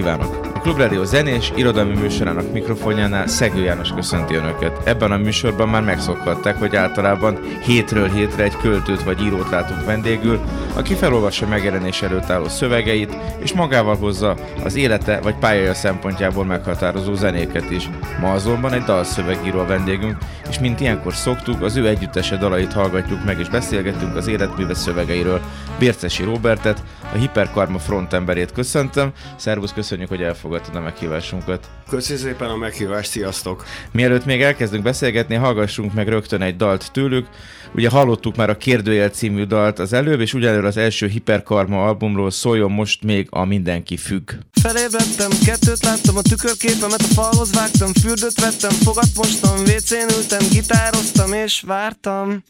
kívánok! A Klubrádió zenés, irodalmi műsorának mikrofonjánál Szegő János köszönti Önöket. Ebben a műsorban már megszokhatták, hogy általában hétről hétre egy költőt vagy írót látunk vendégül, aki felolvassa megjelenés előtt álló szövegeit, és magával hozza az élete vagy pályája szempontjából meghatározó zenéket is. Ma azonban egy dalszövegíró a vendégünk, és mint ilyenkor szoktuk, az ő együttese dalait hallgatjuk meg, és beszélgetünk az életműve szövegeiről. Bércesi Robertet, a Hiperkarma frontemberét köszöntöm. Szervusz, köszönjük, hogy elfogadtad a meghívásunkat. Köszönjük szépen a meghívást, sziasztok! Mielőtt még elkezdünk beszélgetni, hallgassunk meg rögtön egy dalt tőlük. Ugye hallottuk már a Kérdőjel című dalt az előbb, és ugyanelőre az első Hiperkarma albumról szóljon most még a Mindenki függ. Felébredtem, kettőt láttam a tükörképemet, a falhoz vágtam, fürdőt vettem, fogat mostam, WC-n ültem, gitároztam és vártam.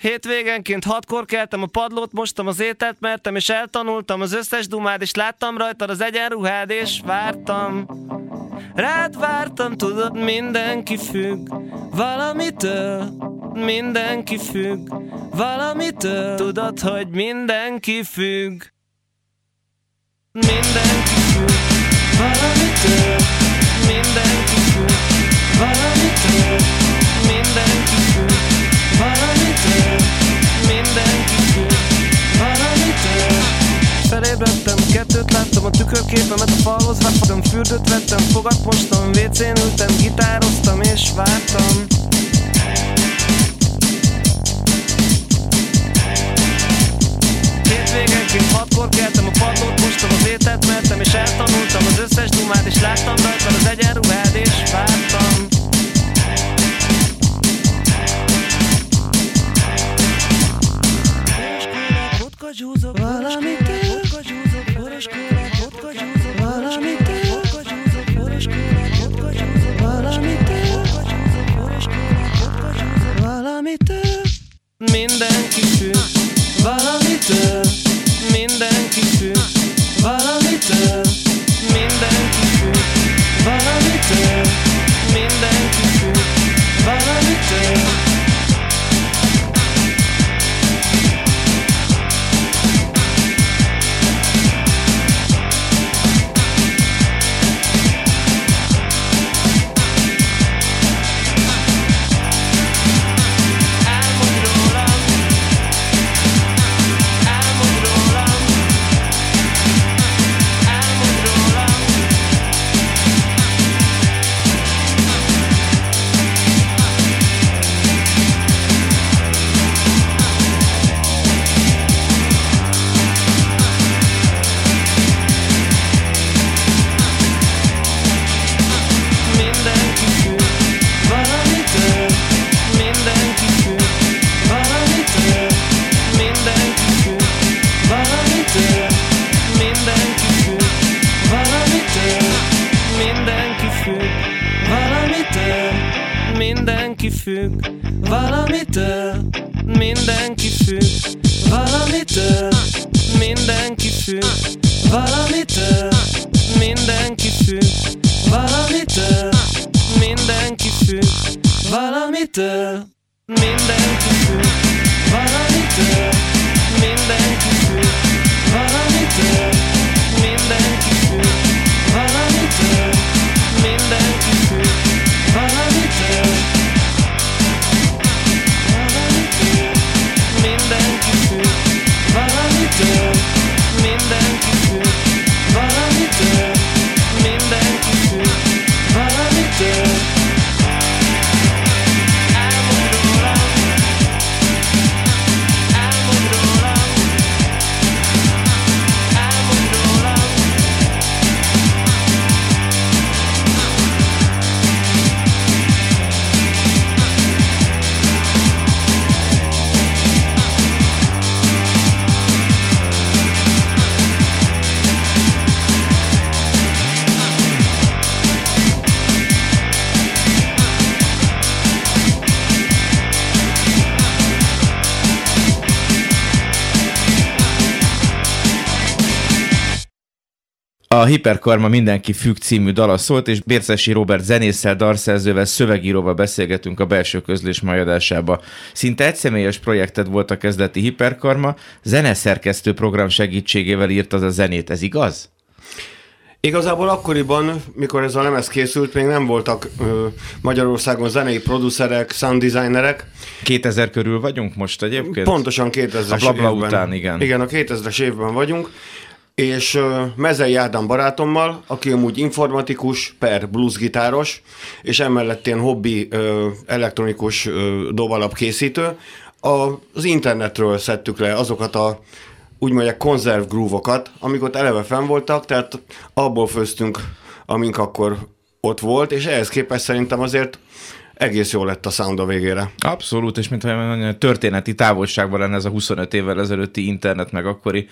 Hétvégenként hatkor keltem, a padlót mostam, az ételt mertem, és eltanultam az összes dumád, és láttam rajtad az egyenruhád, és vártam. Rád vártam, tudod, mindenki függ. Valamitől, mindenki függ. Valamitől, tudod, hogy mindenki függ. Mindenki függ. Valamitől, mindenki függ. Valamitől, mindenki függ valamitől, mindenki függ valamitől. felébredtem, kettőt láttam a tükörképemet a falhoz vágtam, fürdőt vettem, fogat mostam, WC-n ültem, gitároztam és vártam. Hétvégenként hatkor keltem, a padlót mostam, az ételt mertem és eltanultam az összes dumát, és láttam rajta az egyenruhád és vártam. gyúzok, valamit Vodka Minden A Hiperkarma Mindenki Függ című dala szólt, és Bércesi Robert zenésszel, darszerzővel, szövegíróval beszélgetünk a belső közlés majadásába. Szinte egyszemélyes projekted volt a kezdeti Hiperkarma, zeneszerkesztő program segítségével írt az a zenét, ez igaz? Igazából akkoriban, mikor ez a lemez készült, még nem voltak ö, Magyarországon zenei producerek, sound designerek. 2000 körül vagyunk most egyébként? Pontosan 2000-es A Blabla évben. után, igen. Igen, a 2000-es évben vagyunk. És Mezei Ádám barátommal, aki amúgy informatikus per bluesgitáros, és emellett ilyen hobbi elektronikus dobalap készítő, az internetről szedtük le azokat a úgy mondják konzerv groovokat, amik eleve fenn voltak, tehát abból főztünk, amink akkor ott volt, és ehhez képest szerintem azért egész jó lett a sound a végére. Abszolút, és mint olyan történeti távolságban lenne ez a 25 évvel ezelőtti internet, meg akkori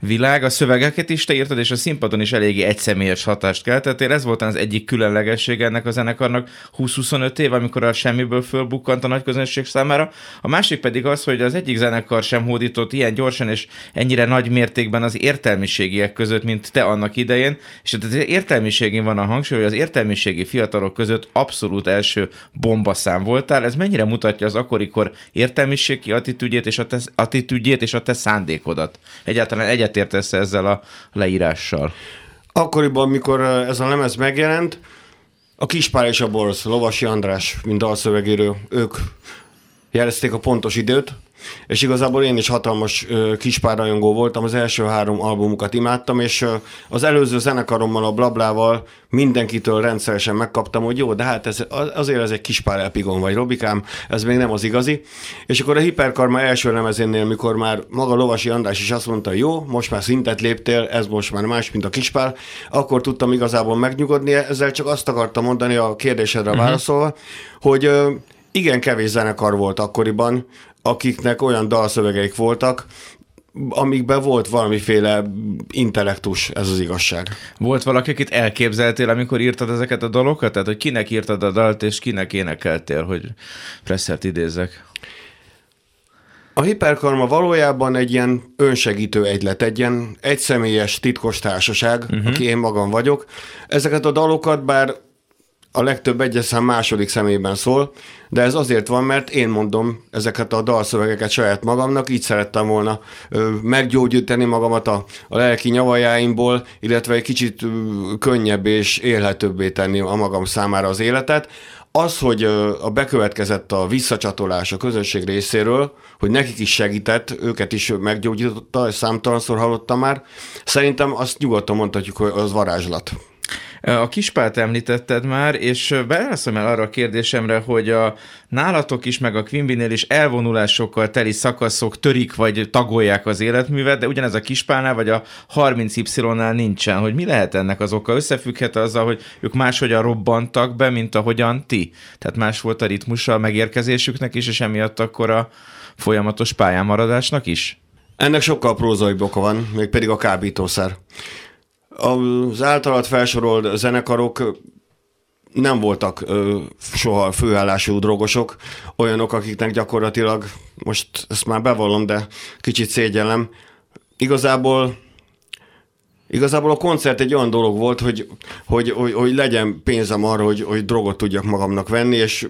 világ. A szövegeket is te írtad, és a színpadon is eléggé egyszemélyes hatást keltettél. Ez volt az egyik különlegessége ennek a zenekarnak 20-25 év, amikor a semmiből fölbukkant a nagy közönség számára. A másik pedig az, hogy az egyik zenekar sem hódított ilyen gyorsan és ennyire nagy mértékben az értelmiségiek között, mint te annak idején. És az értelmiségén van a hangsúly, hogy az értelmiségi fiatalok között abszolút első bombaszám voltál. Ez mennyire mutatja az akkorikor értelmiségi attitűdjét és a te, attitűdjét és a te szándékodat? Egyáltalán egyetértesz ezzel a leírással? Akkoriban, mikor ez a lemez megjelent, a Kispár és a Borz, Lovasi András, mint dalszövegírő, ők jelezték a pontos időt, és igazából én is hatalmas kispárrajongó voltam, az első három albumukat imádtam, és az előző zenekarommal, a Blablával mindenkitől rendszeresen megkaptam, hogy jó, de hát ez, azért ez egy kispár epigon vagy, Robikám, ez még nem az igazi. És akkor a Hiperkarma első lemezénél, mikor már maga Lovasi András is azt mondta, jó, most már szintet léptél, ez most már más, mint a kispár, akkor tudtam igazából megnyugodni, ezzel csak azt akartam mondani a kérdésedre uh-huh. válaszolva, hogy igen kevés zenekar volt akkoriban, akiknek olyan dalszövegeik voltak, amikben volt valamiféle intellektus, ez az igazság. Volt valaki, akit elképzeltél, amikor írtad ezeket a dalokat? Tehát, hogy kinek írtad a dalt, és kinek énekeltél, hogy presszert idézek? A hiperkarma valójában egy ilyen önsegítő egylet, egy ilyen egyszemélyes titkos társaság, uh-huh. aki én magam vagyok. Ezeket a dalokat, bár a legtöbb egyes szám második szemében szól, de ez azért van, mert én mondom ezeket a dalszövegeket saját magamnak, így szerettem volna ö, meggyógyítani magamat a, a lelki nyavajáimból, illetve egy kicsit ö, könnyebb és élhetőbbé tenni a magam számára az életet. Az, hogy ö, a bekövetkezett a visszacsatolás a közösség részéről, hogy nekik is segített, őket is meggyógyította, és számtalanszor hallottam már, szerintem azt nyugodtan mondhatjuk, hogy az varázslat. A kispált említetted már, és válaszolom el arra a kérdésemre, hogy a nálatok is, meg a Quimbinél is elvonulásokkal teli szakaszok törik, vagy tagolják az életművet, de ugyanez a kispálnál, vagy a 30Y-nál nincsen. Hogy mi lehet ennek az oka? Összefügghet azzal, hogy ők máshogyan robbantak be, mint ahogyan ti? Tehát más volt a ritmusa a megérkezésüknek is, és emiatt akkor a folyamatos pályámaradásnak is? Ennek sokkal prózai boka van, mégpedig a kábítószer. Az általad felsorolt zenekarok nem voltak ö, soha főállású drogosok, olyanok, akiknek gyakorlatilag, most ezt már bevallom, de kicsit szégyellem, igazából Igazából a koncert egy olyan dolog volt, hogy, hogy, hogy, hogy legyen pénzem arra, hogy, hogy drogot tudjak magamnak venni, és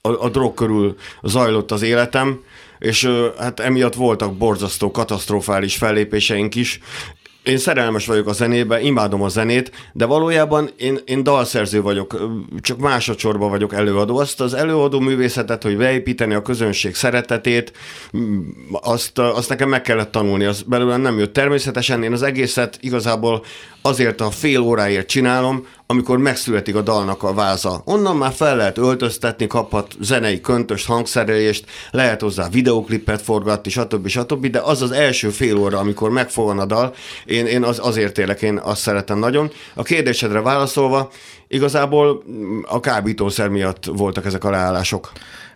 a, a drog körül zajlott az életem, és hát emiatt voltak borzasztó, katasztrofális fellépéseink is, én szerelmes vagyok a zenébe, imádom a zenét, de valójában én, én dalszerző vagyok, csak másodszorban vagyok előadó. Azt az előadó művészetet, hogy beépíteni a közönség szeretetét, azt, azt nekem meg kellett tanulni, az belőle nem jött. Természetesen én az egészet igazából azért a fél óráért csinálom, amikor megszületik a dalnak a váza. Onnan már fel lehet öltöztetni, kaphat zenei köntöst, hangszerelést, lehet hozzá videoklipet forgatni, stb. stb. De az az első fél óra, amikor megfogan a dal, én, én az, azért élek, én azt szeretem nagyon. A kérdésedre válaszolva, igazából a kábítószer miatt voltak ezek a leállások.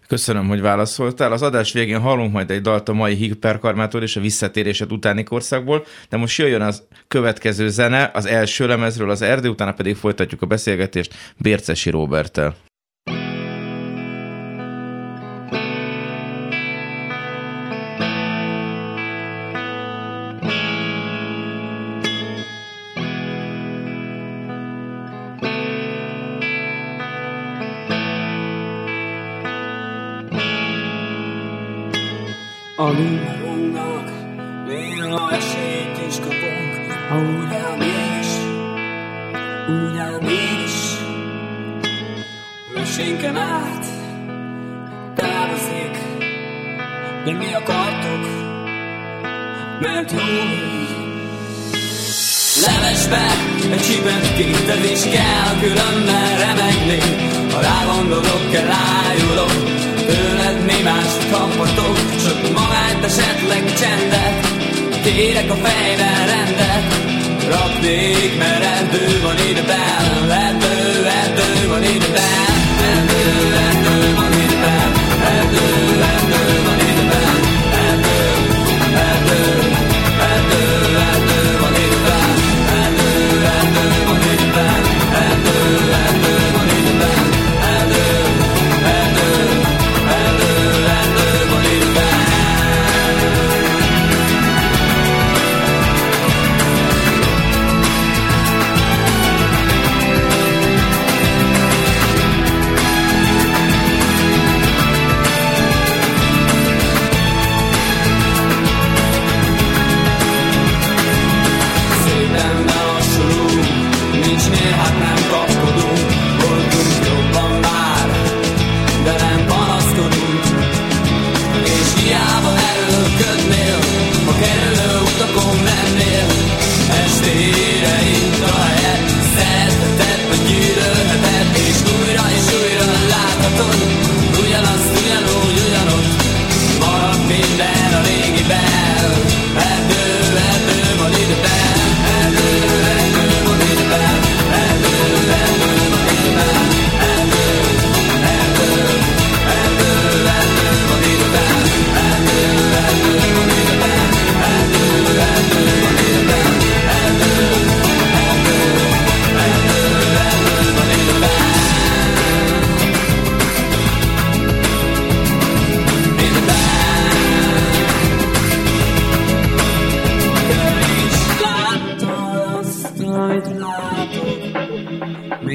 Köszönöm, hogy válaszoltál. Az adás végén hallunk majd egy dalt a mai hiperkarmától és a visszatérésed utáni korszakból, de most jöjjön az következő zene, az első lemezről az erdő, utána pedig folytatjuk a beszélgetést Bércesi Róbertel. Levesbe egy csipet kétezés kell, különben remegni, ha rágondolok, kell rájulok, tőled mi mást kaphatok? Csak magát esetleg csendet. Kérek a fejben rendet. Raknék, mert erdő van ide Erdő,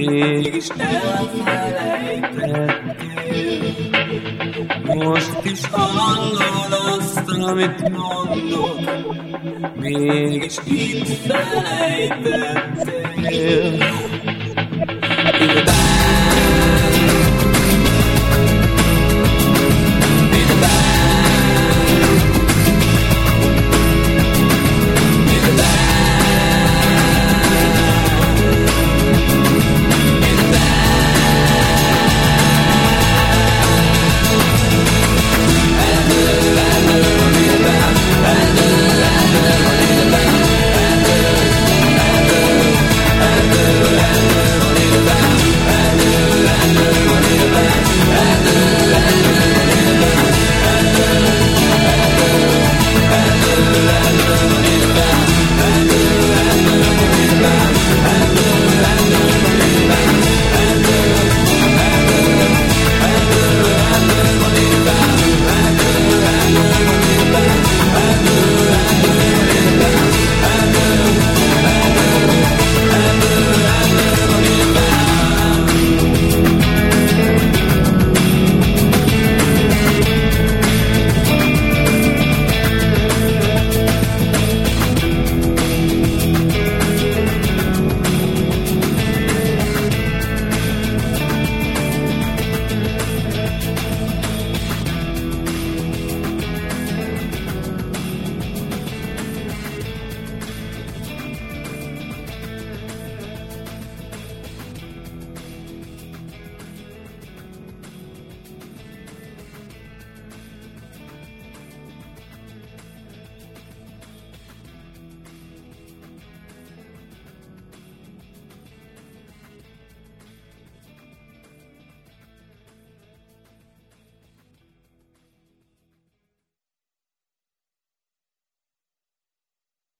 mégis elfelejtettél. Most is hallod azt, amit mondok, mégis itt felejtettél.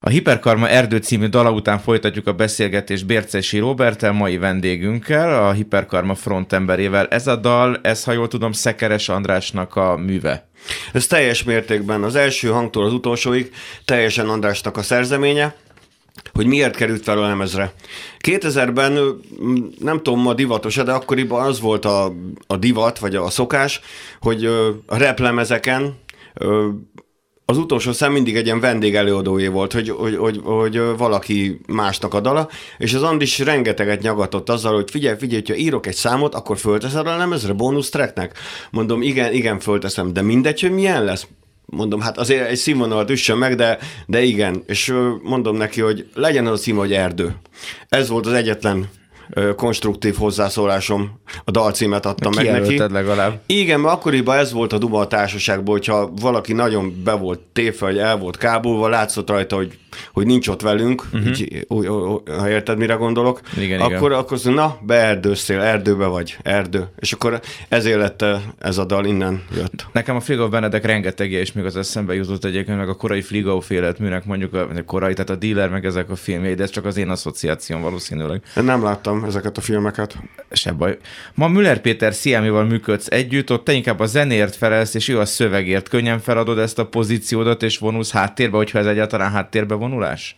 A Hiperkarma Erdő című dala után folytatjuk a beszélgetést Bércesi Robertel, mai vendégünkkel, a Hiperkarma frontemberével. Ez a dal, ez, ha jól tudom, Szekeres Andrásnak a műve. Ez teljes mértékben az első hangtól az utolsóig teljesen Andrásnak a szerzeménye, hogy miért került fel a lemezre. 2000-ben, nem tudom ma divatos de akkoriban az volt a, a divat, vagy a szokás, hogy a replemezeken az utolsó szem mindig egy ilyen vendégelőadóé volt, hogy, hogy, hogy, hogy valaki másnak a dala, és az Andis rengeteget nyagatott azzal, hogy figyelj, figyelj, ha írok egy számot, akkor fölteszed a lemezre bónusz tracknek? Mondom, igen, igen, fölteszem, de mindegy, hogy milyen lesz mondom, hát azért egy színvonalat üssön meg, de, de igen, és mondom neki, hogy legyen az a cím, hogy erdő. Ez volt az egyetlen konstruktív hozzászólásom, a dalcímet adtam meg neki. legalább. Igen, mert akkoriban ez volt a duma a társaságból, hogyha valaki nagyon be volt téve, vagy el volt kábulva, látszott rajta, hogy hogy nincs ott velünk, uh-huh. így, ó, ó, ó, ha érted, mire gondolok, igen, akkor, igen. akkor na, beerdőztél, erdőbe vagy, erdő. És akkor ezért lett ez a dal, innen jött. Nekem a Fligau Benedek rengetegje, és még az eszembe jutott egyébként, meg a korai Fligau félet műnek, mondjuk a, a korai, tehát a dealer, meg ezek a filmjei, de ez csak az én asszociációm valószínűleg. Nem láttam ezeket a filmeket. Se baj. Ma Müller Péter Sziámival működsz együtt, ott te inkább a zenéért felelsz, és ő a szövegért. Könnyen feladod ezt a pozíciódat, és vonulsz háttérbe, hogyha ez egyáltalán háttérbe vonulás?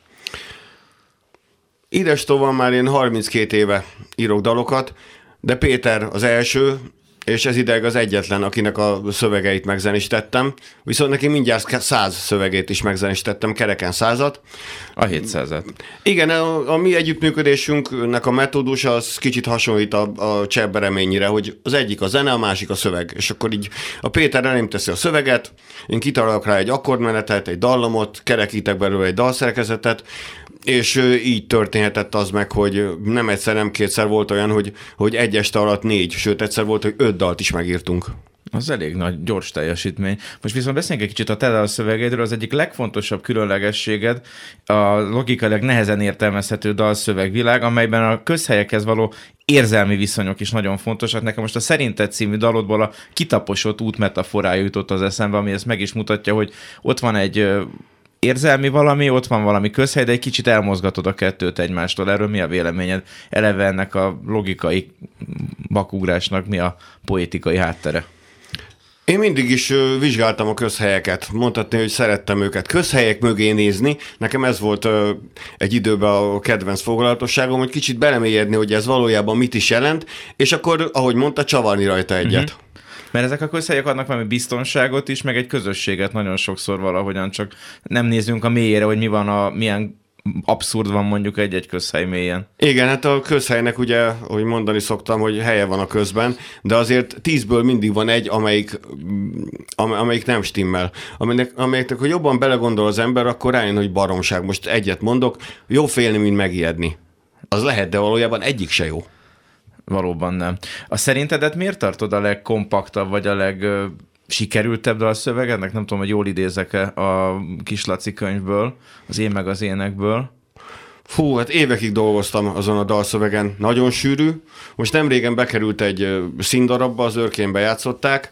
Ides tovább már én 32 éve írok dalokat, de Péter az első, és ez ideig az egyetlen, akinek a szövegeit megzenistettem. Viszont neki mindjárt száz szövegét is megzenistettem, kereken százat. A 700 Igen, a, a mi együttműködésünknek a metódus az kicsit hasonlít a, a csebereményire, hogy az egyik a zene, a másik a szöveg. És akkor így a Péter elém teszi a szöveget, én kitalálok rá egy akkordmenetet, egy dallamot, kerekítek belőle egy dalszerkezetet, és így történhetett az meg, hogy nem egyszer, nem kétszer volt olyan, hogy, hogy egy este alatt négy, sőt egyszer volt, hogy öt dalt is megírtunk. Az elég nagy, gyors teljesítmény. Most viszont beszéljünk egy kicsit a te. Az egyik legfontosabb különlegességed a logikailag nehezen értelmezhető dalszövegvilág, amelyben a közhelyekhez való érzelmi viszonyok is nagyon fontosak. Nekem most a Szerinted című dalodból a kitaposott út metaforája jutott az eszembe, ami ezt meg is mutatja, hogy ott van egy érzelmi valami, ott van valami közhely, de egy kicsit elmozgatod a kettőt egymástól. Erről mi a véleményed? Eleve ennek a logikai bakugrásnak mi a poétikai háttere? Én mindig is vizsgáltam a közhelyeket. Mondhatni, hogy szerettem őket közhelyek mögé nézni. Nekem ez volt egy időben a kedvenc foglalatosságom, hogy kicsit belemélyedni, hogy ez valójában mit is jelent, és akkor, ahogy mondta, csavarni rajta egyet. Uh-huh. Mert ezek a közhelyek adnak valami biztonságot is, meg egy közösséget nagyon sokszor valahogyan, csak nem nézünk a mélyére, hogy mi van a, milyen abszurd van mondjuk egy-egy közhely mélyen. Igen, hát a közhelynek ugye, ahogy mondani szoktam, hogy helye van a közben, de azért tízből mindig van egy, amelyik, am- amelyik nem stimmel. Amelynek, amelyeknek, hogy jobban belegondol az ember, akkor rájön, hogy baromság. Most egyet mondok, jó félni, mint megijedni. Az lehet, de valójában egyik se jó. Valóban nem. A szerintedet miért tartod a legkompaktabb, vagy a leg ö, sikerültebb dalszövegednek? Nem tudom, hogy jól idézek-e a Kislaci könyvből, az én meg az énekből. Fú, hát évekig dolgoztam azon a dalszövegen, nagyon sűrű. Most nem régen bekerült egy színdarabba, az őrkén játszották,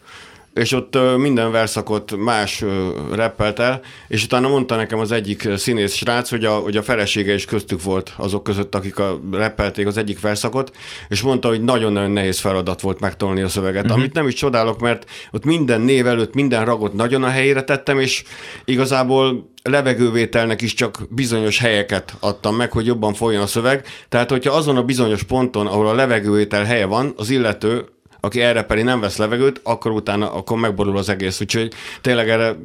és ott minden verszakot más reppelt el, és utána mondta nekem az egyik színész srác, hogy a, hogy a felesége is köztük volt azok között, akik a, reppelték az egyik verszakot, és mondta, hogy nagyon-nagyon nehéz feladat volt megtolni a szöveget, uh-huh. amit nem is csodálok, mert ott minden név előtt minden ragot nagyon a helyére tettem, és igazából levegővételnek is csak bizonyos helyeket adtam meg, hogy jobban folyjon a szöveg. Tehát, hogyha azon a bizonyos ponton, ahol a levegővétel helye van, az illető aki erre pedig nem vesz levegőt, akkor utána akkor megborul az egész. Úgyhogy tényleg erre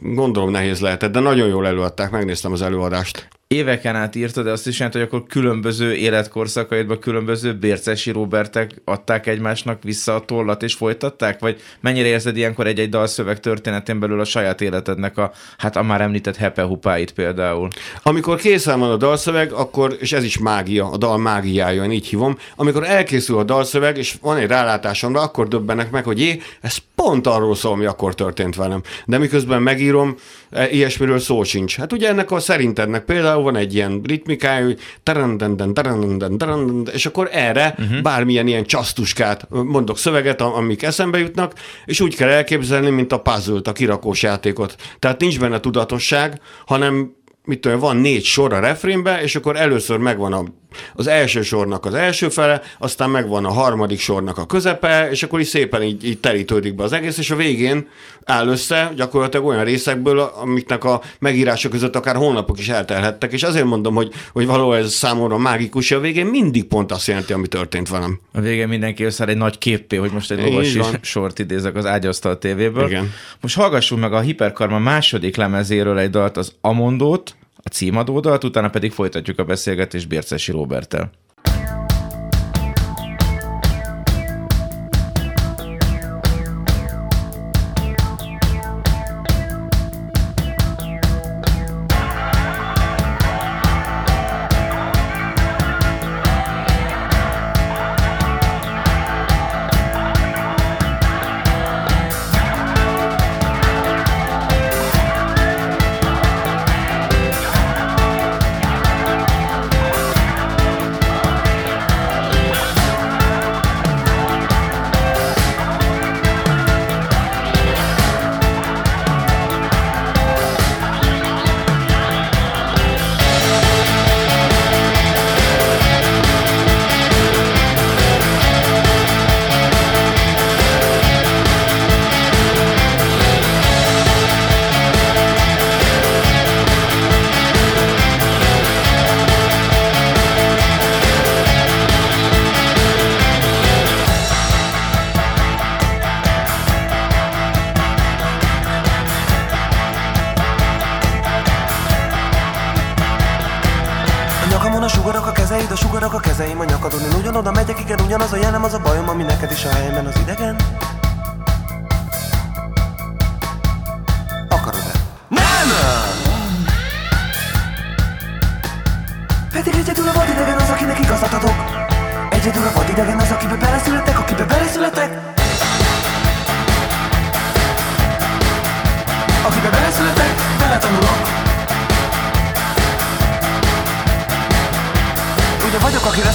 gondolom nehéz lehetett, de nagyon jól előadták, megnéztem az előadást. Éveken át írtad, de azt is jelenti, hogy akkor különböző életkorszakaidban különböző Bércesi Robertek adták egymásnak vissza a tollat és folytatták? Vagy mennyire érzed ilyenkor egy-egy dalszöveg történetén belül a saját életednek a, hát a már említett hepehupáit például? Amikor készen van a dalszöveg, akkor, és ez is mágia, a dal mágiája, én így hívom, amikor elkészül a dalszöveg, és van egy rálátásomra, akkor döbbenek meg, hogy jé, ez pont arról szól, mi akkor történt velem. De miközben megírom, e, ilyesmiről szó sincs. Hát ugye ennek a szerintednek például van egy ilyen ritmikája, hogy tarandenden, tarandenden, tarandenden, és akkor erre uh-huh. bármilyen ilyen csasztuskát mondok szöveget, am- amik eszembe jutnak, és úgy kell elképzelni, mint a puzzle a kirakós játékot. Tehát nincs benne tudatosság, hanem mit tudom, van négy sor a refrénbe, és akkor először megvan a, az első sornak az első fele, aztán megvan a harmadik sornak a közepe, és akkor így szépen így, így terítődik be az egész, és a végén áll össze gyakorlatilag olyan részekből, amiknek a megírása között akár hónapok is eltelhettek, és azért mondom, hogy, hogy valahol ez számomra mágikus, a végén mindig pont azt jelenti, ami történt velem. A végén mindenki összeáll egy nagy képpé, hogy most egy van. sort idézek az Ágyasztal tévéből. Igen. Most hallgassunk meg a Hiperkarma második lemezéről egy dalt, az Amondót, a címadó dalt, utána pedig folytatjuk a beszélgetést Bércesi Roberttel.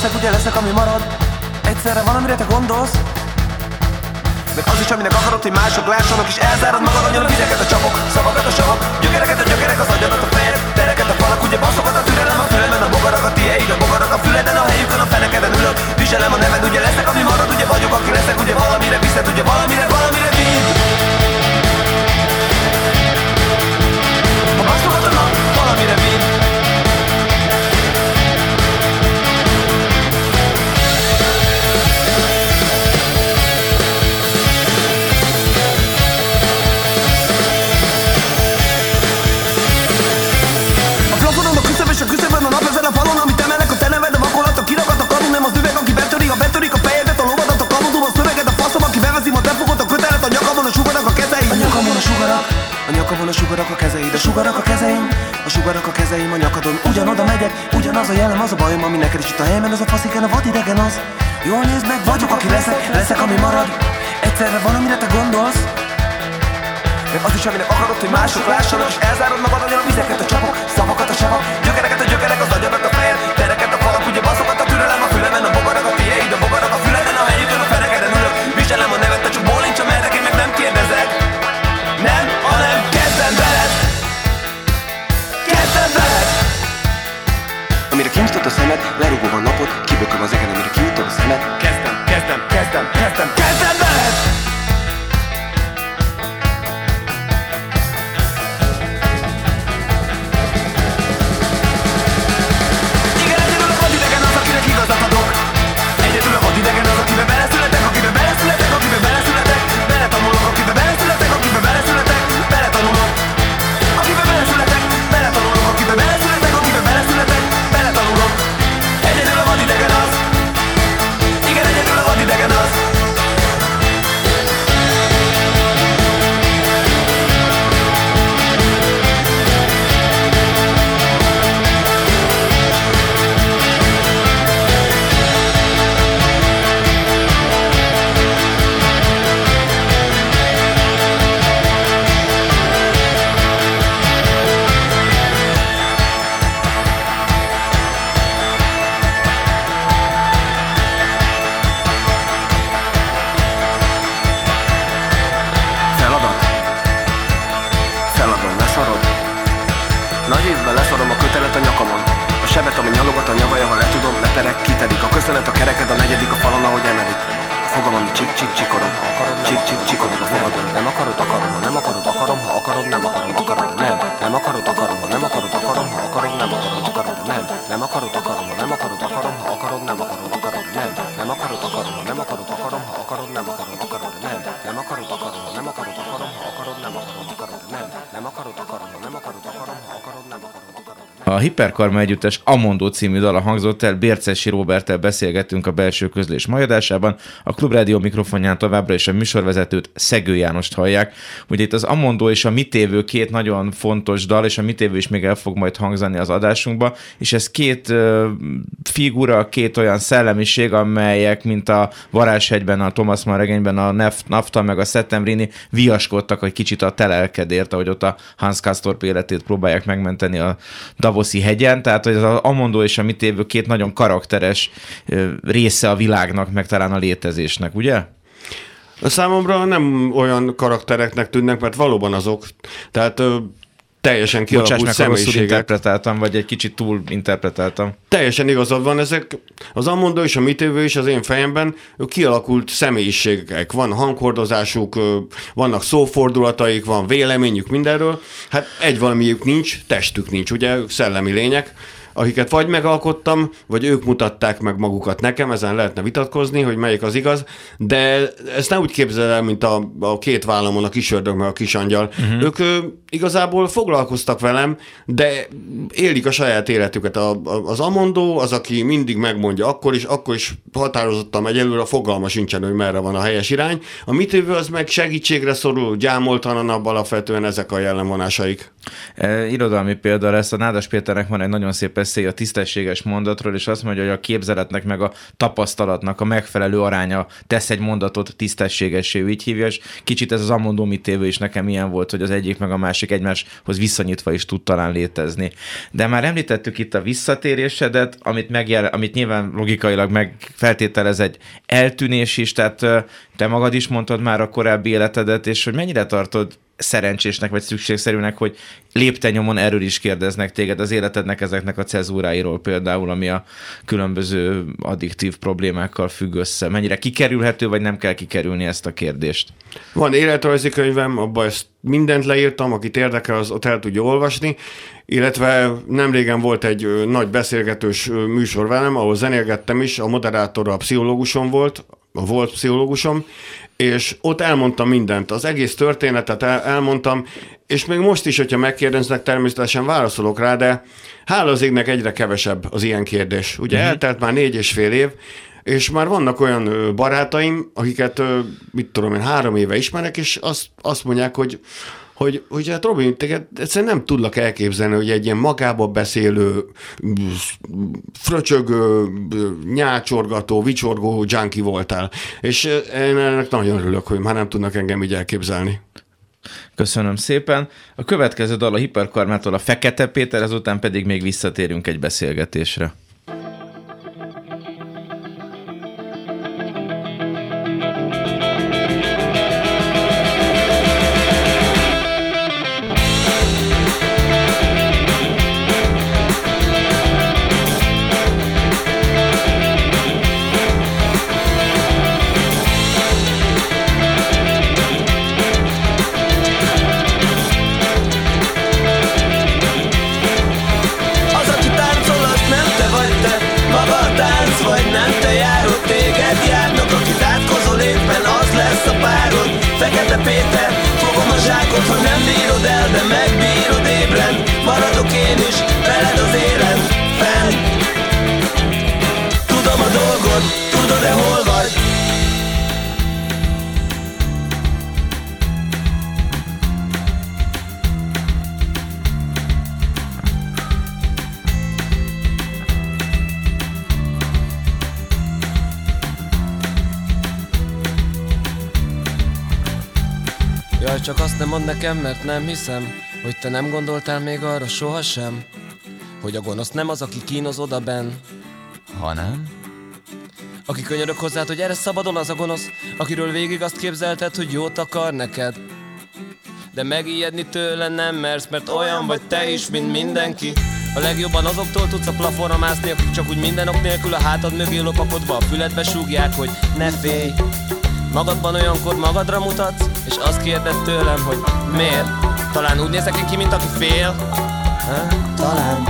Leszek, ugye leszek, ami marad. Egyszerre van, amire te gondolsz. Meg az is, aminek akarod, hogy mások lássanak És elzárad magad agyon a videket a csapok. Szavakat a savak, gyökereket a gyökerek Az agyadat a fejed, tereket a falak Ugye baszokat a türelem a fülemben A bogarak a tieid, a bogarak a füleden A helyükön a fenekeden ülök. Viselem a neved, ugye leszek, ami marad Ugye vagyok, aki leszek, ugye valamire viszed Ugye valamire, valamire vidd sugarak A nyakavon a sugarak a kezeid, a sugarak a kezeim A sugarak a kezeim a nyakadon. Ugyanoda megyek, ugyanaz a jelem, az a bajom Ami neked is itt a helyemen, az a faszikán a vadidegen az. Jól nézd meg, vagyok aki leszek, leszek ami marad. Egyszerre valamire te gondolsz. Meg az is, amire akarod, hogy mások lássanak És elzárod magad a vizeket, a csapok, szavakat a savak. Gyökereket a gyökerek, az agyanak Kinyitod a szemed, lerúgom a napot Kibököm az egen, amire kinyitod a szemed. Kezdem, kezdem, kezdem, kezdem, kezdem veled ha akarod, nem akarod, akarod, nem Nem akarod, akarom, ha nem akarod, akarom, ha akarod, nem akarod, akarod, nem Nem akarod, akarom, ha nem akarod, akarom, ha akarod, nem akarod, akarod, nem Nem akarod, akarom, ha nem akarod, akarom, ha akarod, nem akarod, akarod, nem Nem akarod, akarom, ha nem akarod, akarom, ha akarod, nem akarod, akarod, nem A Hiperkarma együttes Amondó című dala hangzott el, Bércesi Roberttel beszélgettünk a belső közlés majadásában. A Klubrádió mikrofonján továbbra is a műsorvezetőt Szegő Jánost hallják. Ugye itt az Amondó és a Mitévő két nagyon fontos dal, és a Mitévő is még el fog majd hangzani az adásunkba, és ez két uh, figura, két olyan szellemiség, amelyek, mint a Varázshegyben, a Thomas Mann a Nef- Nafta meg a Szeptembrini viaskodtak egy kicsit a telelkedért, ahogy ott a Hans Kastorp életét próbálják megmenteni a Davoszi hegyen, tehát hogy az Amondó és a Mitévő két nagyon karakteres része a világnak, meg talán a létezésnek, ugye? A számomra nem olyan karaktereknek tűnnek, mert valóban azok. Tehát teljesen Bocsáss kialakult meg, ha rosszul személyiségek. interpretáltam, vagy egy kicsit túl interpretáltam. Teljesen igazad van, ezek az Amondó és a Mitévő is az én fejemben kialakult személyiségek. Van hanghordozásuk, vannak szófordulataik, van véleményük mindenről. Hát egy valamiük nincs, testük nincs, ugye ők szellemi lények, akiket vagy megalkottam, vagy ők mutatták meg magukat nekem, ezen lehetne vitatkozni, hogy melyik az igaz, de ezt nem úgy képzel el, mint a, a két vállamon a kisördög meg a kisangyal. Uh-huh. Ők ö, igazából foglalkoztak velem, de élik a saját életüket. A, a, az Amondó az, aki mindig megmondja akkor is, akkor is határozottan megy előre, a fogalma sincsen, hogy merre van a helyes irány. A mitővő az meg segítségre szorul, gyámoltalanabb alapvetően ezek a jellemvonásaik. E, irodalmi példa lesz, a Nádas Péternek van egy nagyon szép eszély a tisztességes mondatról, és azt mondja, hogy a képzeletnek meg a tapasztalatnak a megfelelő aránya tesz egy mondatot tisztességessé, így hívja, és kicsit ez az Amondó tévő is nekem ilyen volt, hogy az egyik meg a másik egymáshoz viszonyítva is tud talán létezni. De már említettük itt a visszatérésedet, amit, megjel, amit nyilván logikailag meg feltételez egy eltűnés is, tehát te magad is mondtad már a korábbi életedet, és hogy mennyire tartod szerencsésnek vagy szükségszerűnek, hogy léptenyomon erről is kérdeznek téged az életednek ezeknek a cezúráiról például, ami a különböző addiktív problémákkal függ össze. Mennyire kikerülhető, vagy nem kell kikerülni ezt a kérdést? Van életrajzi könyvem, abban ezt mindent leírtam, akit érdekel, az ott el tudja olvasni, illetve nem régen volt egy nagy beszélgetős műsor velem, ahol zenélgettem is, a moderátor a pszichológusom volt, volt pszichológusom, és ott elmondtam mindent, az egész történetet el, elmondtam, és még most is, hogyha megkérdeznek, természetesen válaszolok rá, de hála az égnek egyre kevesebb az ilyen kérdés. Ugye uh-huh. eltelt már négy és fél év, és már vannak olyan barátaim, akiket, mit tudom én, három éve ismerek, és azt, azt mondják, hogy hogy, hogy hát Robi, téged egyszerűen nem tudlak elképzelni, hogy egy ilyen magába beszélő, fröcsögő, nyácsorgató, vicsorgó junkie voltál. És én ennek nagyon örülök, hogy már nem tudnak engem így elképzelni. Köszönöm szépen. A következő dal a Hiperkarmától a Fekete Péter, ezután pedig még visszatérünk egy beszélgetésre. Nem hiszem Hogy te nem gondoltál még arra sohasem Hogy a gonosz nem az, aki kínoz odaben Hanem? Aki könyörög hozzád, hogy erre szabadon az a gonosz Akiről végig azt képzelted, hogy jót akar neked De megijedni tőle nem mersz, mert olyan vagy te is, mint mindenki a legjobban azoktól tudsz a plafonra mászni, akik csak úgy minden ok nélkül a hátad mögé lopakodva a füledbe súgják, hogy ne félj. Magadban olyankor magadra mutatsz, és azt kérded tőlem, hogy miért? Talán úgy nézek én ki, mint aki fél? Ha? Talán.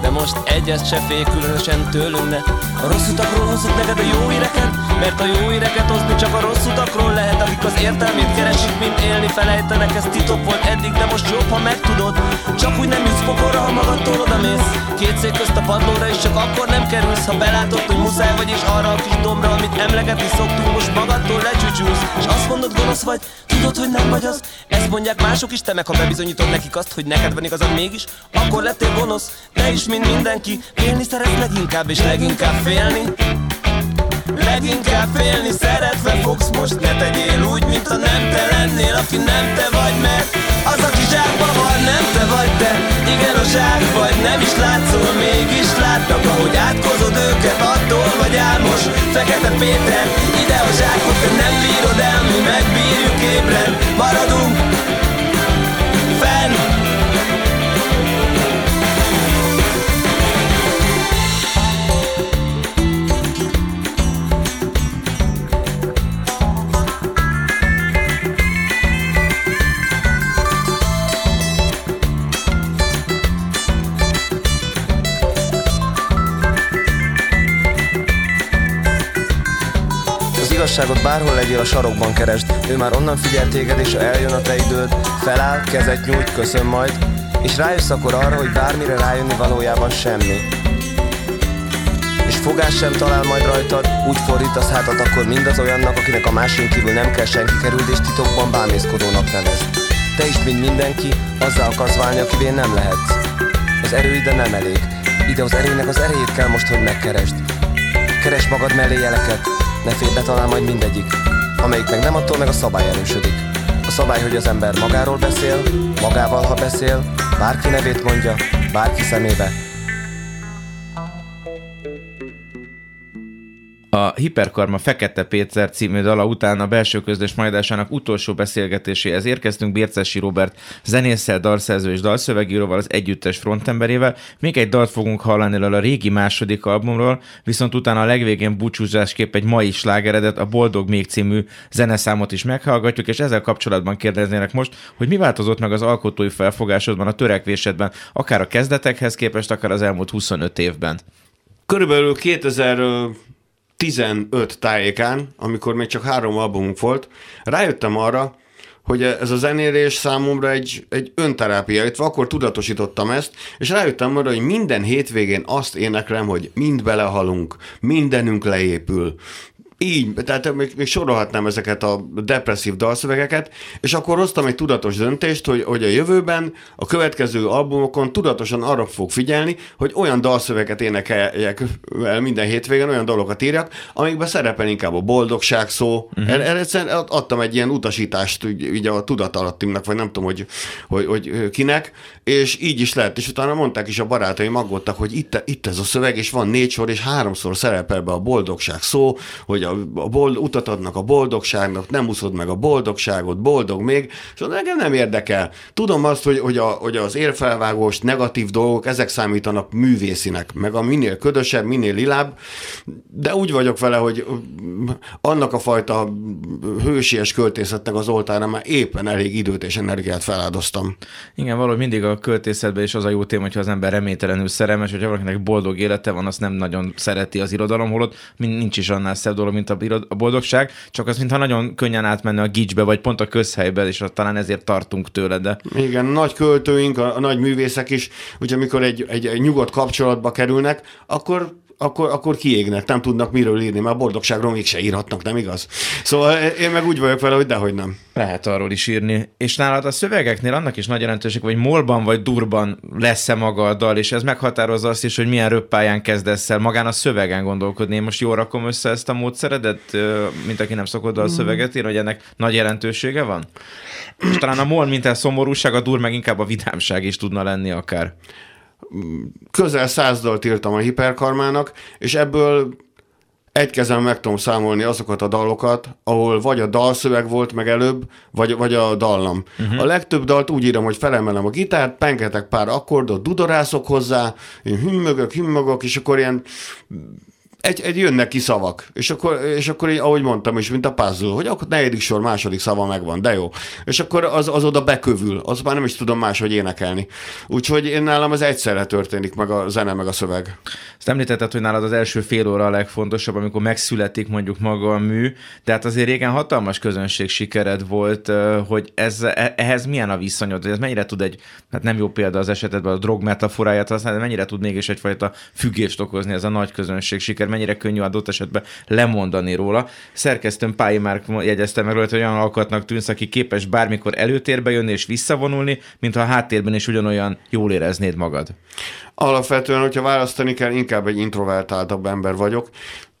De most egyet se félj különösen tőlünk ne A rossz utakról hozzuk neked a jó híreket Mert a jó híreket hozni csak a rossz utakról lehet Akik az értelmét keresik, mint élni felejtenek. Ez titok volt eddig, de most jobb, ha megtudod. Csak úgy nem jutsz pokorra, ha magadtól odamész. Két szék közt a padlóra és csak akkor nem kerülsz Ha belátod, hogy muszáj vagy és arra a kis dombra Amit emlegetni szoktunk, most magadtól lecsücsülsz És azt mondod, gonosz vagy, tudod, hogy nem vagy az? Ezt mondják mások is, te meg ha bebizonyítod nekik azt, hogy neked van igazad mégis Akkor lettél gonosz, te is, mint mindenki Félni szeretsz leginkább és leginkább félni Leginkább félni szeretve fogsz most Ne tegyél úgy, mint ha nem te lennél Aki nem te vagy, mert az, aki zsákba van Nem te vagy te, igen a zsák vagy Nem is látszol, mégis látnak Ahogy átkozod őket, attól vagy álmos Fekete Péter, ide a zsákot Te nem bírod el, mi megbírjuk ébren Maradunk igazságot bárhol legyél a sarokban keresd. Ő már onnan figyel téged és eljön a te időd. Feláll, kezet nyújt, köszön majd. És rájössz akkor arra, hogy bármire rájönni valójában semmi. És fogás sem talál majd rajtad. Úgy fordítasz hátat akkor mindaz olyannak Akinek a másikon kívül nem kell senki kerüld És titokban bámészkodónak nevezd. Te is, mint mindenki, azzá akarsz válni, akivé nem lehetsz. Az erő ide nem elég. Ide az erőnek az erejét kell most, hogy megkeresd. Keres magad mellé jeleket, ne félj be talál majd mindegyik. Amelyik meg nem attól meg a szabály erősödik. A szabály, hogy az ember magáról beszél, magával ha beszél Bárki nevét mondja, bárki szemébe A Hiperkarma Fekete Péter című dala után a belső közlés majdásának utolsó beszélgetéséhez érkeztünk Bércesi Robert zenésszel, dalszerző és dalszövegíróval, az együttes frontemberével. Még egy dalt fogunk hallani a régi második albumról, viszont utána a legvégén búcsúzásképp egy mai slágeredet, a Boldog Még című zeneszámot is meghallgatjuk, és ezzel kapcsolatban kérdeznének most, hogy mi változott meg az alkotói felfogásodban, a törekvésedben, akár a kezdetekhez képest, akár az elmúlt 25 évben. Körülbelül 2015 tájékán, amikor még csak három albumunk volt, rájöttem arra, hogy ez a zenélés számomra egy, egy önterápia, illetve akkor tudatosítottam ezt, és rájöttem arra, hogy minden hétvégén azt éneklem, hogy mind belehalunk, mindenünk leépül, Így, tehát még, még sorolhatnám ezeket a depresszív dalszövegeket, és akkor hoztam egy tudatos döntést, hogy, hogy a jövőben, a következő albumokon tudatosan arra fog figyelni, hogy olyan dalszöveget énekeljek el minden hétvégen, olyan dalokat írjak, amikben szerepel inkább a boldogság szó. Uh-huh. Erre egyszerűen adtam egy ilyen utasítást így a tudatalattimnak, vagy nem tudom, hogy, hogy, hogy kinek, és így is lett, és utána mondták is a barátaim aggódtak, hogy itt, itt ez a szöveg, és van négy sor, és háromszor szerepel be a boldogság szó, hogy a, a bold, utat adnak a boldogságnak, nem úszod meg a boldogságot, boldog még, és nekem nem érdekel. Tudom azt, hogy, hogy, a, hogy az érfelvágós negatív dolgok, ezek számítanak művészinek, meg a minél ködösebb, minél lilább, de úgy vagyok vele, hogy annak a fajta hősies költészetnek az oltára már éppen elég időt és energiát feláldoztam. Igen, valahogy mindig a költészetben is az a jó téma, hogyha az ember reménytelenül szerelmes, hogyha valakinek boldog élete van, azt nem nagyon szereti az irodalom, holott nincs is annál szebb dolog, mint a boldogság, csak az mintha nagyon könnyen átmenne a gicsbe, vagy pont a közhelybe, és talán ezért tartunk tőle. De... Igen, nagy költőink, a, a nagy művészek is, ugye amikor egy, egy, egy nyugodt kapcsolatba kerülnek, akkor akkor, akkor kiégnek, nem tudnak miről írni, mert a boldogságról mégse írhatnak, nem igaz? Szóval én meg úgy vagyok vele, hogy dehogy nem. Lehet arról is írni. És nálad a szövegeknél annak is nagy jelentőség, hogy molban vagy durban lesz-e maga a dal, és ez meghatározza azt is, hogy milyen röppályán kezdesz el magán a szövegen gondolkodni. Én most jól rakom össze ezt a módszeredet, mint aki nem szokott a szöveget írni, hogy ennek nagy jelentősége van? És talán a mol, mint a szomorúság, a dur meg inkább a vidámság is tudna lenni akár közel száz dalt írtam a hiperkarmának, és ebből egy kezem meg tudom számolni azokat a dalokat, ahol vagy a dalszöveg volt meg előbb, vagy, vagy a dallam. Uh-huh. A legtöbb dalt úgy írom, hogy felemelem a gitárt, pengetek pár akkordot, dudorászok hozzá, én hümmögök, hümmögök, és akkor ilyen egy, egy jönnek ki szavak, és akkor, és akkor így, ahogy mondtam is, mint a puzzle, hogy akkor negyedik sor, második szava megvan, de jó. És akkor az, az oda bekövül, az már nem is tudom máshogy énekelni. Úgyhogy én nálam ez egyszerre történik, meg a zene, meg a szöveg. Ezt említetted, hogy nálad az első fél óra a legfontosabb, amikor megszületik mondjuk maga a mű, tehát azért régen hatalmas közönség sikered volt, hogy ez, e, ehhez milyen a viszonyod, ez mennyire tud egy, hát nem jó példa az esetedben a drog metaforáját használni, de mennyire tud mégis egyfajta függést okozni ez a nagy közönség siker, mennyire könnyű adott esetben lemondani róla. Szerkesztőm Pályi már jegyezte meg hogy olyan alkatnak tűnsz, aki képes bármikor előtérbe jönni és visszavonulni, mintha a háttérben is ugyanolyan jól éreznéd magad. Alapvetően, hogyha választani kell, inkább egy introvertáltabb ember vagyok.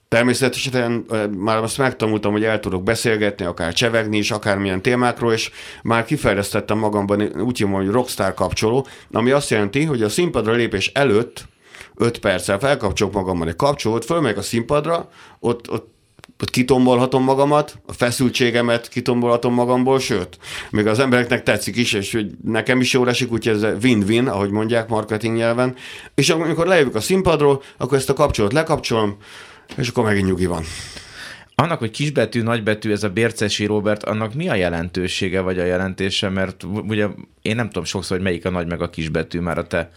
Természetesen már azt megtanultam, hogy el tudok beszélgetni, akár csevegni is, akármilyen témákról, és már kifejlesztettem magamban úgy hívom, hogy rockstar kapcsoló, ami azt jelenti, hogy a színpadra lépés előtt 5 perccel felkapcsolok magammal egy kapcsolót, fölmegyek a színpadra, ott, ott ott kitombolhatom magamat, a feszültségemet kitombolhatom magamból, sőt, még az embereknek tetszik is, és hogy nekem is jól esik, úgyhogy ez win-win, ahogy mondják marketing nyelven. És amikor lejövök a színpadról, akkor ezt a kapcsolót lekapcsolom, és akkor megint nyugi van. Annak, hogy kisbetű, nagybetű, ez a Bércesi Robert, annak mi a jelentősége vagy a jelentése? Mert ugye én nem tudom sokszor, hogy melyik a nagy meg a kisbetű már a te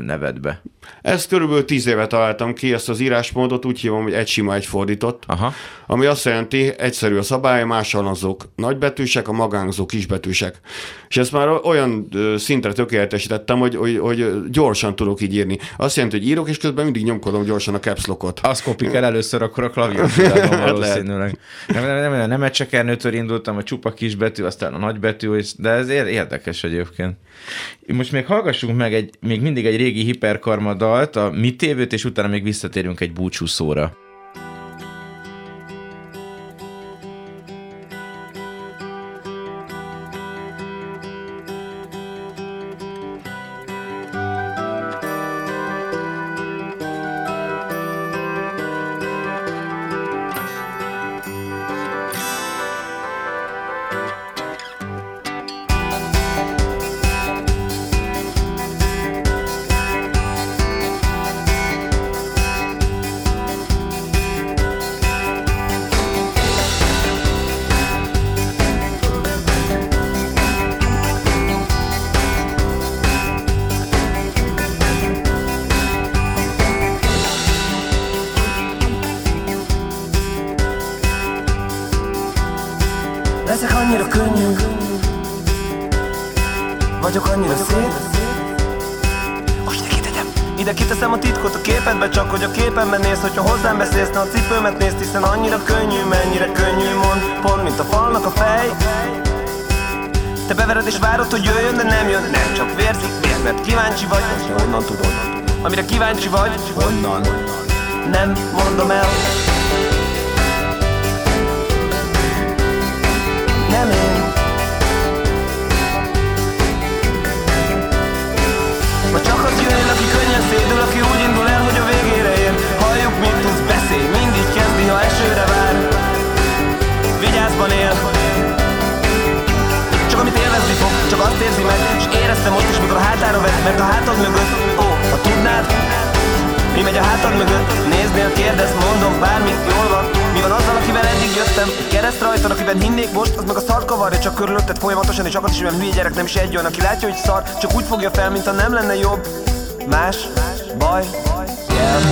nevedbe. Ezt körülbelül tíz éve találtam ki, ezt az írásmódot úgy hívom, hogy egy sima, egy fordított, Aha. ami azt jelenti, egyszerű a szabály, mással azok nagybetűsek, a magánzó kisbetűsek. És ezt már olyan szintre tökéletesítettem, hogy, hogy, hogy gyorsan tudok így írni. Azt jelenti, hogy írok, és közben mindig nyomkodom gyorsan a caps lockot. Azt kopik el először akkor a klavír valószínűleg. nem, nem, nem, nem egy csekernőtől indultam, a csupa kisbetű, aztán a nagybetű, de ez érdekes egyébként. Most még hallgassunk meg egy, még mindig egy régi hiperkarma dalt, a Mi tévőt, és utána még visszatérünk egy Leszek annyira könnyű. Vagyok annyira szép. Most ide kitegyem Ide kiteszem a titkot a képedbe Csak hogy a képemben néz Hogyha hozzám beszélsz, ne a cipőmet néz, Hiszen annyira könnyű, mennyire könnyű mond. Pont mint a falnak a fej. Te bevered és várod, hogy jöjjön, de nem jön. Nem csak vérzik, vért, mert kíváncsi vagy. Honnan tudod? Amire kíváncsi vagy Honnan? Nem mondom el. Nem én. Vagy csak az jön, aki könnyen szédül Aki úgy indul el, hogy a végére ér. Halljuk, mit tudsz, beszélj Mindig kezdi, ha esőre vár. Vigyázban él. Csak amit élvezni fog, csak azt érzi meg És éreztem most is, mikor a hátára vett Mert a hátad mögött, ó, ha tudnád mi megy a hátad mögött? Néznél, kérdez, mondom, bármit jól van Mi van azzal, akivel eddig jöttem? Kereszt rajtad, akiben hinnék most, az meg a szart kavarja Csak körülötted folyamatosan, és akad is, mert hülye gyerek nem is egy olyan Aki látja, hogy szar, csak úgy fogja fel, mint ha nem lenne jobb Más, baj, yeah.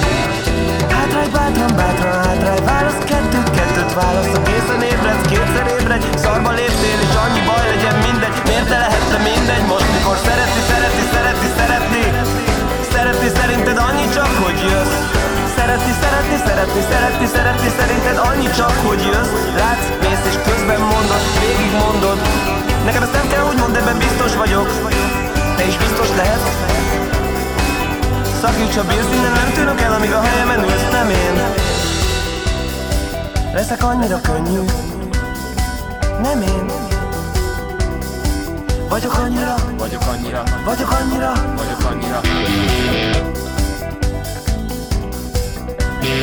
Hátráj bátran, bátran, hátráj Válasz kettőt, kettőt válasz Ha készen ébredsz, kétszer ébredj Szarba léptél, és annyi baj legyen mindegy Miért te lehetne mindegy most, mikor szereti, szereti, szereti, szereti Szeretni szerinted annyi csak, hogy jössz Szeretni, szeretni, szeretni, szeretni, szeretni Szerinted annyi csak, hogy jössz. Látsz, mész és közben mondod, végig mondod. Neked ezt nem kell, hogy mondd, ebben biztos vagyok. Te is biztos lehetsz. Szakíts a bírsz, innen nem tűnök el, amíg a helyemen ülsz, nem én. Leszek annyira könnyű. Nem én. Vagyok annyira. Vagyok annyira, Vagyok annyira. Vagyok annyira Az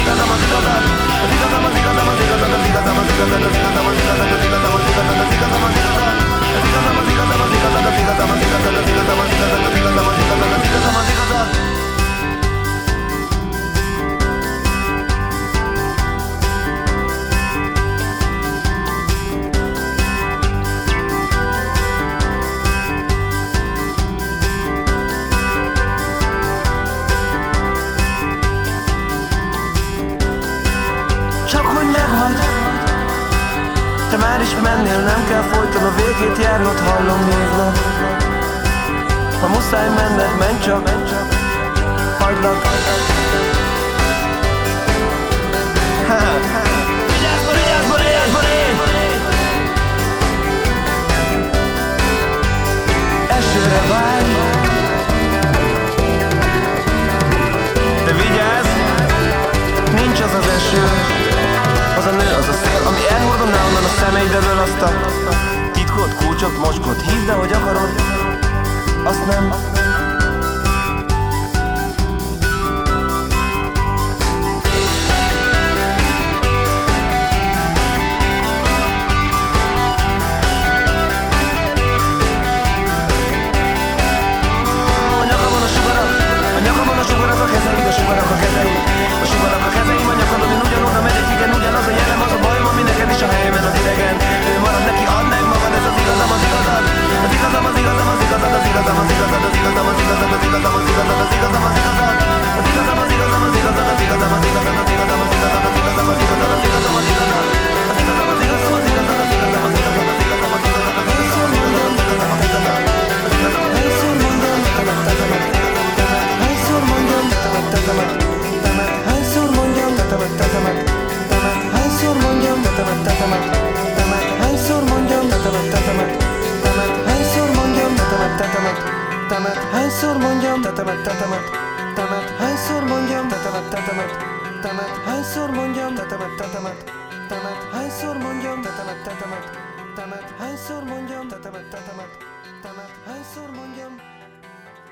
igazam, az igazad Az igazam, az igazam, az igazad Az igazam, az igazad, az igazam, az igazad Az igazam, az igazad, az igazam, az igazad Az igazam, az igazam, az igazad Az igazam, az igazad, az igazam, az igazad Az igazam, az igazad, az igazam, az igazad Csak már is mennél, nem kell folyton a végét járnod Hallom hívlak Ha muszáj menned, menj csak Hagylak azt a Titkot, kulcsot, mocskot, hívd, ahogy akarod. Azt nem A az igazad, az igazam, az igazad, az igazam, az igazad, az tetemet, tetemet, temet Hányszor mondjam, tetemet, tetemet, temet Hányszor mondjam, tetemet, tetemet, temet Hányszor mondjam, tetemet, tetemet, temet Hányszor mondjam, tetemet, tetemet, temet Hányszor mondjam, tetemet, tetemet,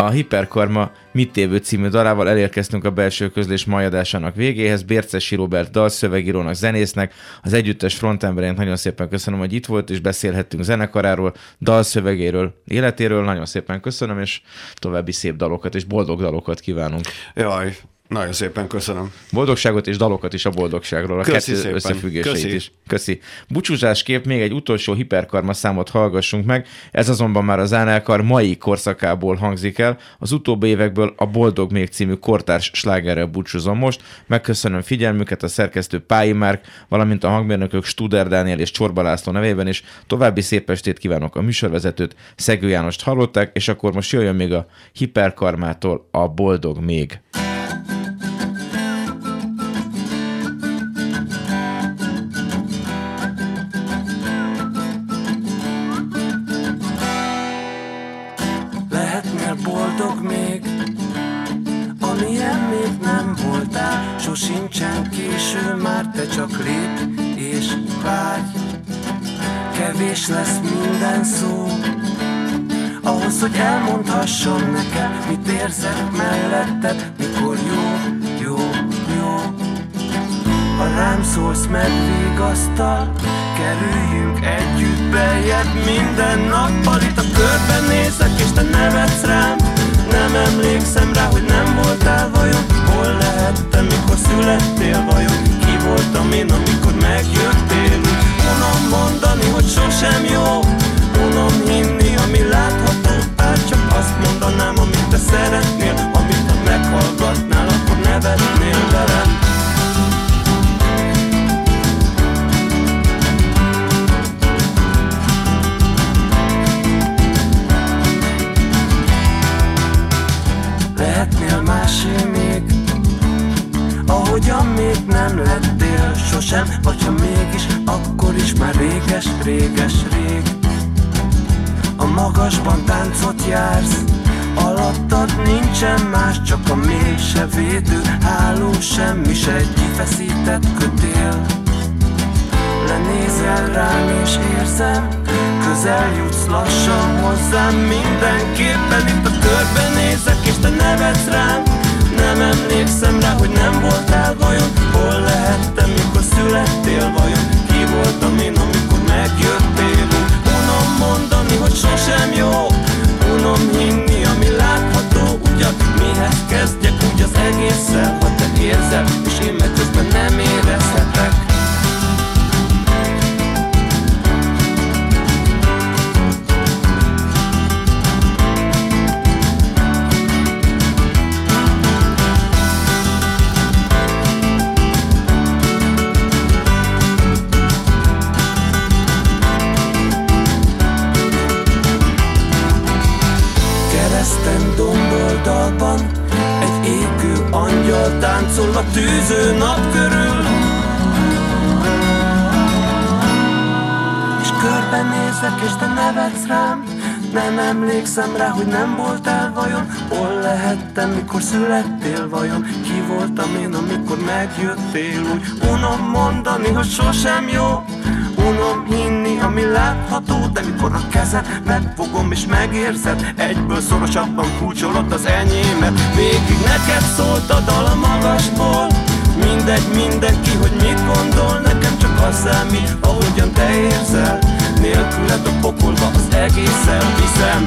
A Hiperkarma Mit tévő című dalával elérkeztünk a belső közlés majadásának végéhez. Bércesi Robert dalszövegírónak, zenésznek, az együttes frontemberének nagyon szépen köszönöm, hogy itt volt, és beszélhettünk zenekaráról, dalszövegéről, életéről. Nagyon szépen köszönöm, és további szép dalokat és boldog dalokat kívánunk. Jaj, Nagyon szépen köszönöm. Boldogságot és dalokat is a boldogságról, a Köszi kettő szépen. összefüggéseit Köszi. is. Köszi. Búcsúzásképp még egy utolsó hiperkarma számot hallgassunk meg, ez azonban már az Ánelkar mai korszakából hangzik el. Az utóbbi évekből a Boldog még című kortárs slágerrel búcsúzom most. Megköszönöm figyelmüket a szerkesztő Pályi Márk, valamint a hangmérnökök Studer Dániel és Csorba László nevében is. További szép estét kívánok a műsorvezetőt, Szegő Jánost hallották, és akkor most jöjjön még a hiperkarmától a Boldog még. Kevés lesz minden szó. Ahhoz, hogy elmondhassam neked Mit érzek melletted Mikor jó, jó, jó. Ha rám szólsz, megvigasztal Kerüljünk együtt bejebb minden nappal Itt a körben nézek, és te nevetsz rám. Nem emlékszem rá, hogy nem voltál vajon. Hol lehettem, mikor születtél vajon. Ki voltam én, amikor kifeszített kötél. Lenézel rám és érzem Közel jutsz lassan hozzám. Mindenképpen itt a körben nézek És te nevetsz rám. Nem emlékszem rá, hogy nem voltál vajon Hol lehettem, mikor születtél vajon? Ki voltam én, amikor megjöttél? Unom mondani, hogy sosem jó te érzel, és én meg közben nem érezhetek a tűző nap körül. És körbenézek és te nevetsz rám. Nem emlékszem rá, hogy nem voltál vajon. Hol lehettem, mikor születtél vajon? Ki voltam én, amikor megjöttél? Úgy unom mondani, hogy sosem jó Unom hinni, ami látható De mikor a kezed megfogom és megérzed Egyből szorosabban kulcsolod az enyémet. Végig neked szólt a dal a magasból Mindegy mindenki, hogy mit gondol Nekem csak az számít, ahogyan te érzel. Nélküled a pokolba az egészen viszem